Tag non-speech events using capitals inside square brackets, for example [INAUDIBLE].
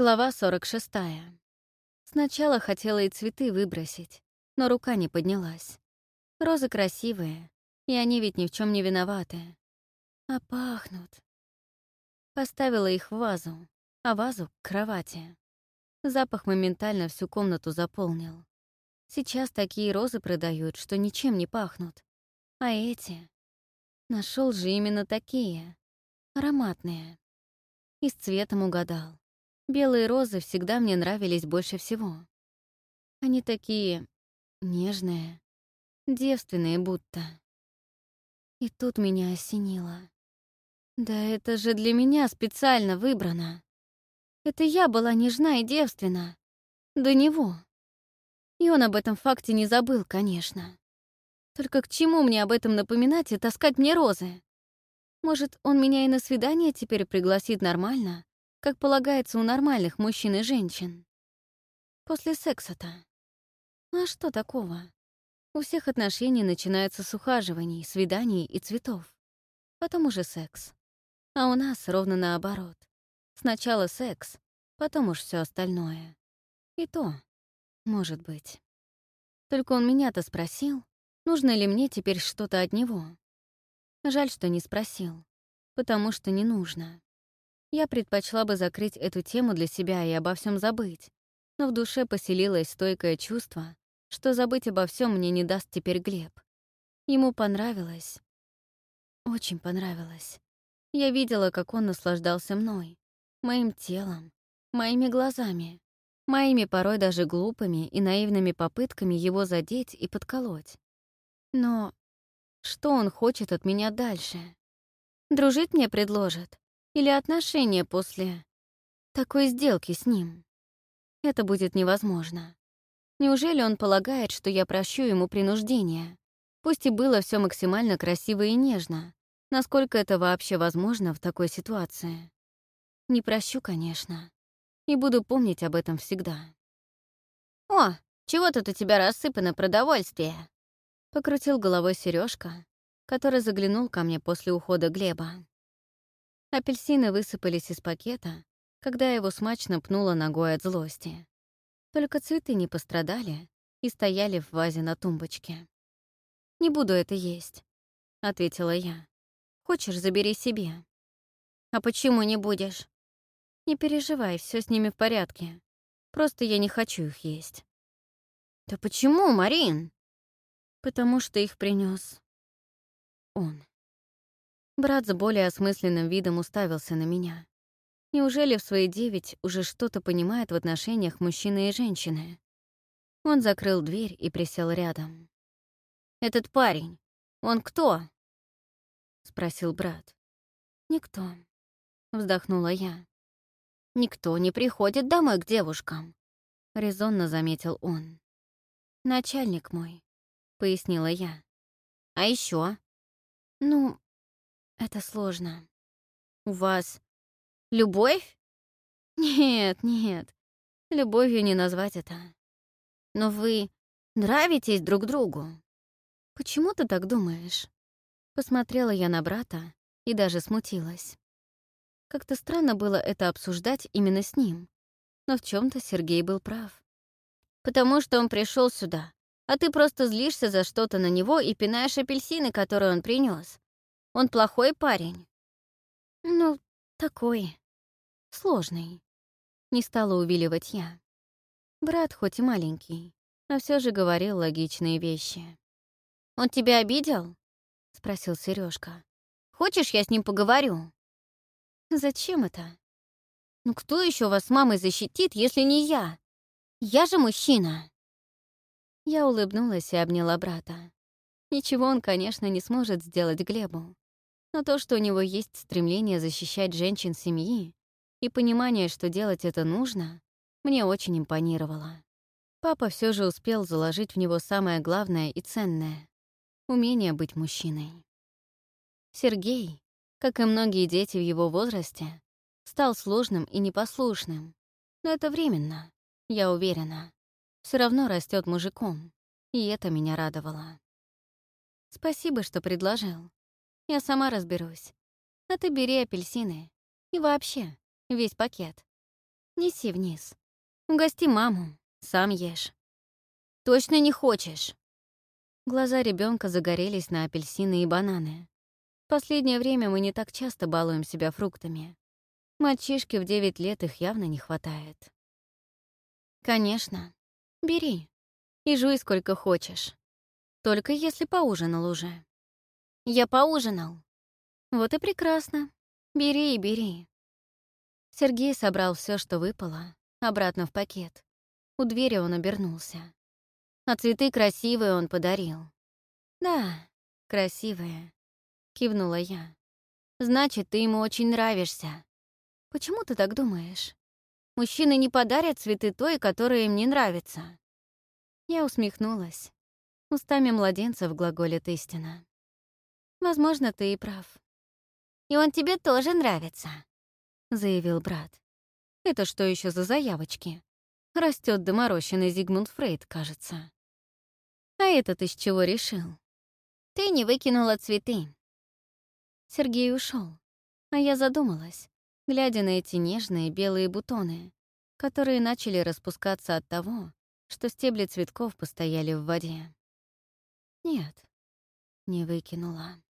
Глава 46. Сначала хотела и цветы выбросить, но рука не поднялась. Розы красивые, и они ведь ни в чем не виноваты. А пахнут. Поставила их в вазу, а вазу — к кровати. Запах моментально всю комнату заполнил. Сейчас такие розы продают, что ничем не пахнут. А эти? Нашел же именно такие. Ароматные. И с цветом угадал. Белые розы всегда мне нравились больше всего. Они такие нежные, девственные будто. И тут меня осенило. Да это же для меня специально выбрано. Это я была нежна и девственна. До него. И он об этом факте не забыл, конечно. Только к чему мне об этом напоминать и таскать мне розы? Может, он меня и на свидание теперь пригласит нормально, как полагается у нормальных мужчин и женщин. После секса-то. Ну а что такого? У всех отношений начинаются с ухаживаний, свиданий и цветов. Потом уже секс. А у нас ровно наоборот. Сначала секс, потом уж все остальное. И то, может быть. Только он меня-то спросил, нужно ли мне теперь что-то от него. Жаль, что не спросил, потому что не нужно. Я предпочла бы закрыть эту тему для себя и обо всем забыть, но в душе поселилось стойкое чувство, что забыть обо всем мне не даст теперь Глеб. Ему понравилось. Очень понравилось. Я видела, как он наслаждался мной, моим телом, моими глазами, моими порой даже глупыми и наивными попытками его задеть и подколоть. Но что он хочет от меня дальше? Дружить мне предложит? Или отношения после такой сделки с ним. Это будет невозможно. Неужели он полагает, что я прощу ему принуждение? Пусть и было все максимально красиво и нежно. Насколько это вообще возможно в такой ситуации? Не прощу, конечно. И буду помнить об этом всегда. «О, чего тут у тебя рассыпано продовольствие?» Покрутил головой Сережка, который заглянул ко мне после ухода Глеба. Апельсины высыпались из пакета, когда его смачно пнула ногой от злости. Только цветы не пострадали и стояли в вазе на тумбочке. «Не буду это есть», — ответила я. «Хочешь, забери себе». «А почему не будешь?» «Не переживай, все с ними в порядке. Просто я не хочу их есть». «Да почему, Марин?» «Потому что их принес он». Брат с более осмысленным видом уставился на меня. Неужели в свои девять уже что-то понимает в отношениях мужчины и женщины? Он закрыл дверь и присел рядом. «Этот парень, он кто?» — спросил брат. «Никто», — вздохнула я. «Никто не приходит домой к девушкам», — резонно заметил он. «Начальник мой», — пояснила я. «А еще? «Ну, это сложно. У вас любовь? [LAUGHS] Нет, нет. Любовью не назвать это. Но вы нравитесь друг другу. Почему ты так думаешь? Посмотрела я на брата и даже смутилась. Как-то странно было это обсуждать именно с ним. Но в чем то Сергей был прав. Потому что он пришел сюда, а ты просто злишься за что-то на него и пинаешь апельсины, которые он принес. Он плохой парень?» «Ну, такой. Сложный». Не стала увиливать я. Брат хоть и маленький, но все же говорил логичные вещи. «Он тебя обидел?» — спросил Сережка. «Хочешь, я с ним поговорю?» «Зачем это?» «Ну кто еще вас с мамой защитит, если не я? Я же мужчина!» Я улыбнулась и обняла брата. Ничего он, конечно, не сможет сделать Глебу. Но то, что у него есть стремление защищать женщин семьи и понимание, что делать это нужно, мне очень импонировало. Папа все же успел заложить в него самое главное и ценное — умение быть мужчиной. Сергей, как и многие дети в его возрасте, стал сложным и непослушным. Но это временно, я уверена. Все равно растет мужиком, и это меня радовало. Спасибо, что предложил. Я сама разберусь. А ты бери апельсины. И вообще, весь пакет. Неси вниз. Угости маму, сам ешь. Точно не хочешь? Глаза ребенка загорелись на апельсины и бананы. В последнее время мы не так часто балуем себя фруктами. Мальчишке в девять лет их явно не хватает. Конечно. Бери. И жуй сколько хочешь. Только если поужинал уже. Я поужинал. Вот и прекрасно. Бери и бери. Сергей собрал все, что выпало, обратно в пакет. У двери он обернулся. А цветы красивые он подарил. «Да, красивые», — кивнула я. «Значит, ты ему очень нравишься. Почему ты так думаешь? Мужчины не подарят цветы той, которая им не нравится». Я усмехнулась. Устами младенцев глаголит истина. «Возможно, ты и прав». «И он тебе тоже нравится», — заявил брат. «Это что еще за заявочки?» Растет доморощенный Зигмунд Фрейд, кажется. А этот из чего решил? Ты не выкинула цветы. Сергей ушел, а я задумалась, глядя на эти нежные белые бутоны, которые начали распускаться от того, что стебли цветков постояли в воде. Нет, не выкинула.